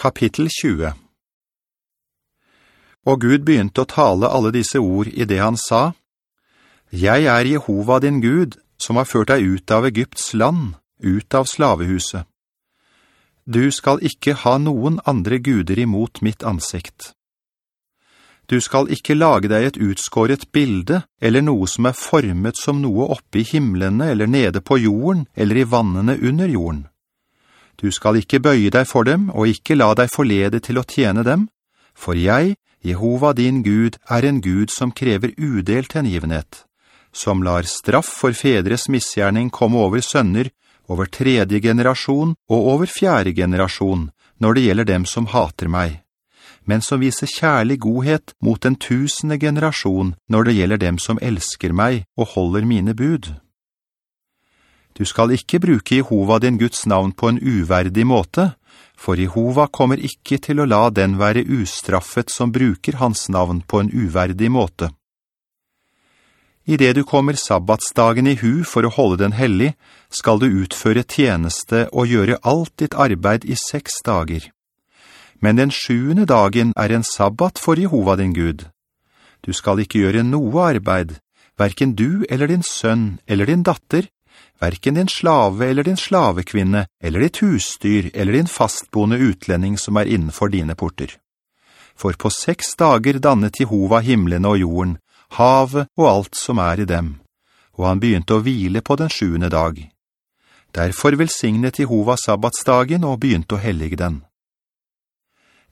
Kapittel 20 Og Gud begynte å tale alle disse ord i det han sa, «Jeg er Jehova din Gud, som har ført deg ut av Egypts land, ut av slavehuset. Du skal ikke ha noen andre guder imot mitt ansikt. Du skal ikke lage deg et utskåret bilde, eller noe som er formet som noe oppe i himmelene, eller nede på jorden, eller i vannene under jorden. Du skal ikke bøye deg for dem, og ikke la deg forlede til å tjene dem, for jeg, Jehova din Gud, er en Gud som krever udelt hengivenhet, som lar straff for fedres misgjerning komme over sønner, over tredje generasjon og over fjerde generasjon, når det gjelder dem som hater meg, men som viser kjærlig godhet mot den tusende generasjon når det gjelder dem som elsker meg og holder mine bud. Du skal ikke bruke Jehova din Guds navn på en uverdig måte, for Jehova kommer ikke til å la den være ustraffet som bruker hans navn på en uverdig måte. I det du kommer sabbatsdagen i hu for å holde den hellig, skal du utføre tjeneste og gjøre alt ditt arbeid i seks dager. Men den sjuende dagen er en sabbat for Jehova din Gud. Du skal ikke gjøre noe arbeid, hverken du eller din sønn eller din datter, hverken din slave eller din slavekvinne, eller ditt husdyr eller din fastboende utlending som er innenfor dine porter. For på seks dager dannet Jehova himmelene og jorden, havet og alt som er i dem, og han begynte å hvile på den sjuende dag. Derfor velsignet Jehova sabbatsdagen og begynte å hellige den.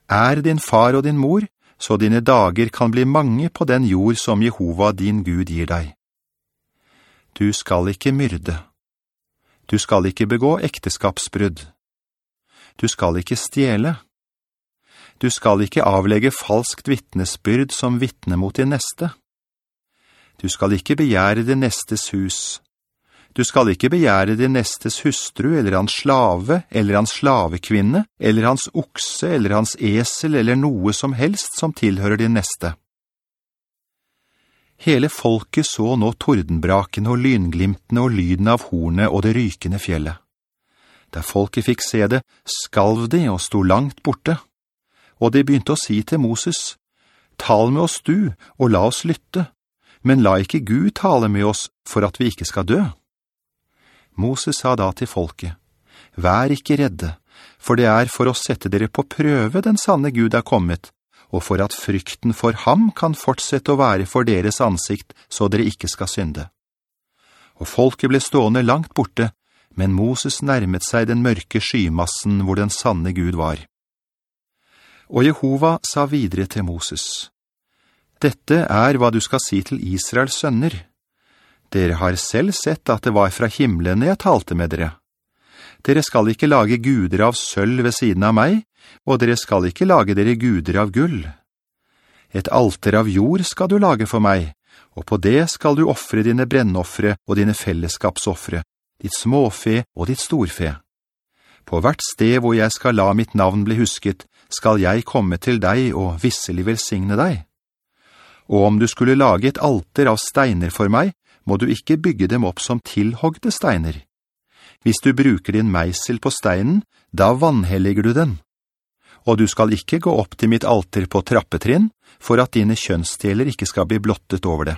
Er din far og din mor, så dine dager kan bli mange på den jord som Jehova din Gud gir deg. Du skal ikke myrde. Du skal ikke begå ekteskapsbrudd. Du skal ikke stjele. Du skal ikke avlegge falskt vittnesbyrd som vittne mot din neste. Du skal ikke begjære din nestes hus. Du skal ikke begjære din nestes hustru, eller hans slave, eller hans slavekvinne, eller hans okse, eller hans esel, eller noe som helst som tilhører din neste. Hele folket så nå tordenbrakene og lynglimtene og lyden av hornet og det rykende fjellet. Da folket fikk se det, skalv de og sto langt borte. Og de begynte å si til Moses, «Tal med oss du, og la oss lytte, men la ikke Gud tale med oss for at vi ikke skal dø. Moses sa da til folket, Vær ikke redde, for det er for å sette dere på prøve den sanne Gud er kommet, og for at frykten for ham kan fortsette å være for deres ansikt, så dere ikke skal synde. Og folket ble stående langt borte, men Moses nærmet seg den mørke skymassen hvor den sanne Gud var. Og Jehova sa videre til Moses, dette er hva du skal si til Israels sønner. Dere har selv sett at det var fra himmelen jeg talte med dere. Dere skal ikke lage guder av sølv ved siden av meg, og dere skal ikke lage dere guder av gull. Et alter av jord skal du lage for meg, og på det skal du offre dine brennoffre og dine fellesskapsoffre, ditt småfe og ditt storfe. På hvert sted hvor jeg skal la mitt navn bli husket, skal jeg komme til deg og visselig velsigne deg. Og om du skulle lage et alter av steiner for meg, må du ikke bygge dem opp som tilhogde steiner. Hvis du bruker din meisel på steinen, da vannhelliger du den. Og du skal ikke gå opp til mitt alter på trappetrinn, for at dine kjønnsdeler ikke skal bli blottet over det.